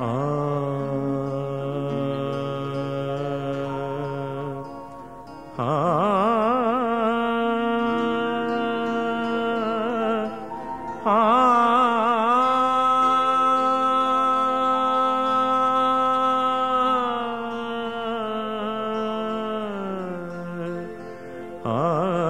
Ah. ah. ah. ah.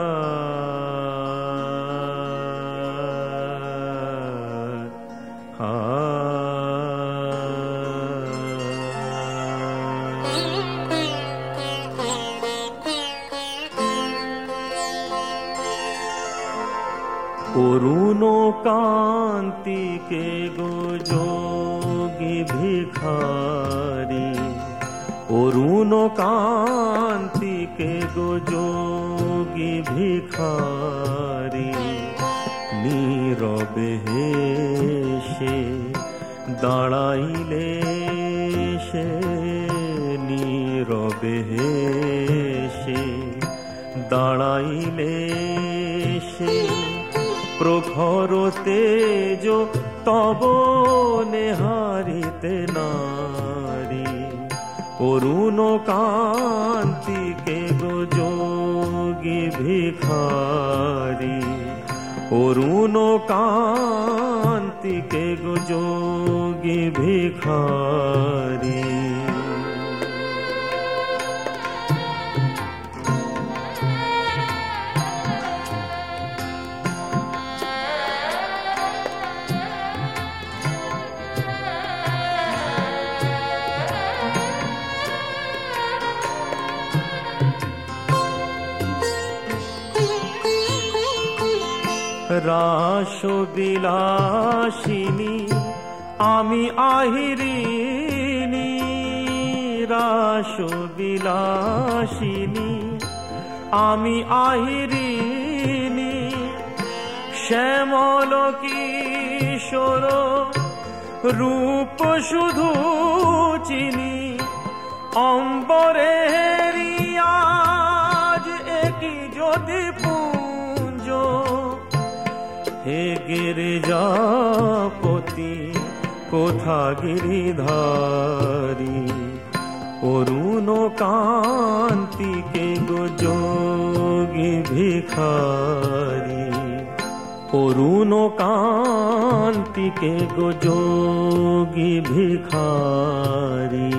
অরুণ কান্তিকে গো যোগী ভিখারি। অরুণ কান্তিকে গো যোগী ভিখারি। নীরবে হেসে দাঁড়াইলে সে, নীরবে হেসে দাঁড়াইলে সে। প্রখর তেজ তব নেহারিতে নারী অরুণ কান্তিকে গো যোগী ভিখারি অরুণ কান্তিকে গো যোগী ভিখারি রাসবিলাসিনী আমি আহিরিনী। রাসবিলাসিনী আমি আহিরিনী। শ্যামল কিশোর রূপ শুধু চিনি অম্বরে গিরিজাপতি কোথা গিরিধারী? অরুণ কান্তিকে গো যোগী ভিখারি। অরুণ কান্তিকে গো যোগী ভিখারি।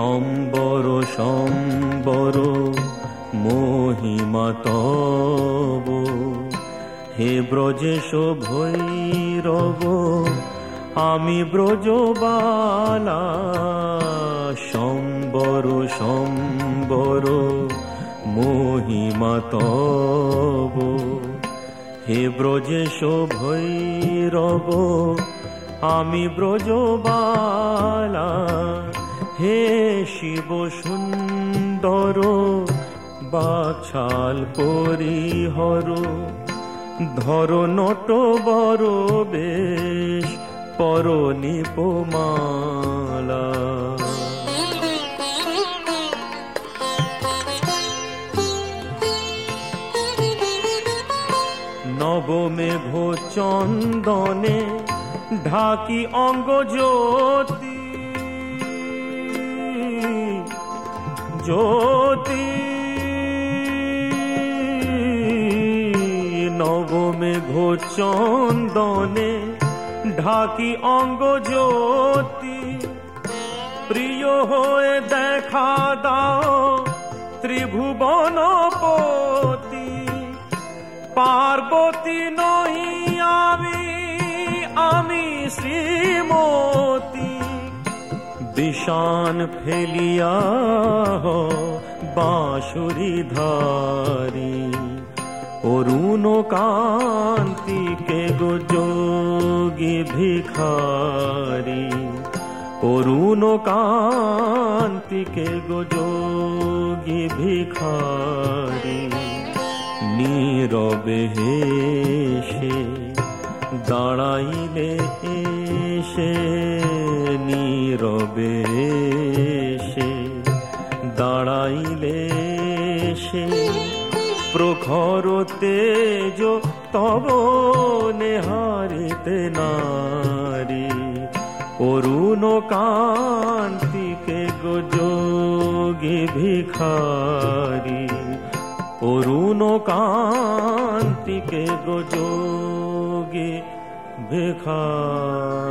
সম্বর সম্বর, মহিমা হে ব্রজেশ ভৈরব, আমি ব্রজবালা। সম্বর সম্বর, মহিমা হে ব্রজেশ ভৈরব, আমি ব্রজবালা। হে শিব সুন্দর বাছাল পরিহর, ধর নট বড় বেশ পর নিপমালা নবমেঘ চন্দনে ঢাকি অঙ্গ জ্যোতি জ্যোতি। নবমেঘ চন্দনে ঢাকি অঙ্গ জ্যোতি। প্রিয় হয়ে দেখা দাও ত্রিভুবনপতি পার্বতী নই আমি আমি শ্রীমতী। বিষান ফেলিয়া বাঁশুরি ধারি। অরুণ কান্তিকে গো যোগী ভিখারি। অরুণ কান্তিকে গো যোগী ভিখারি। নীরবে হেসে দাঁড়াইলে সে নীরবে সে, দাঁড়াইলে সে। প্রখর তেজ তব নেহারিতে নারী, অরুণ কান্তিকে গোযোগী ভিখারি। অরুণ কান্তিকে গোযোগী ভিখারি।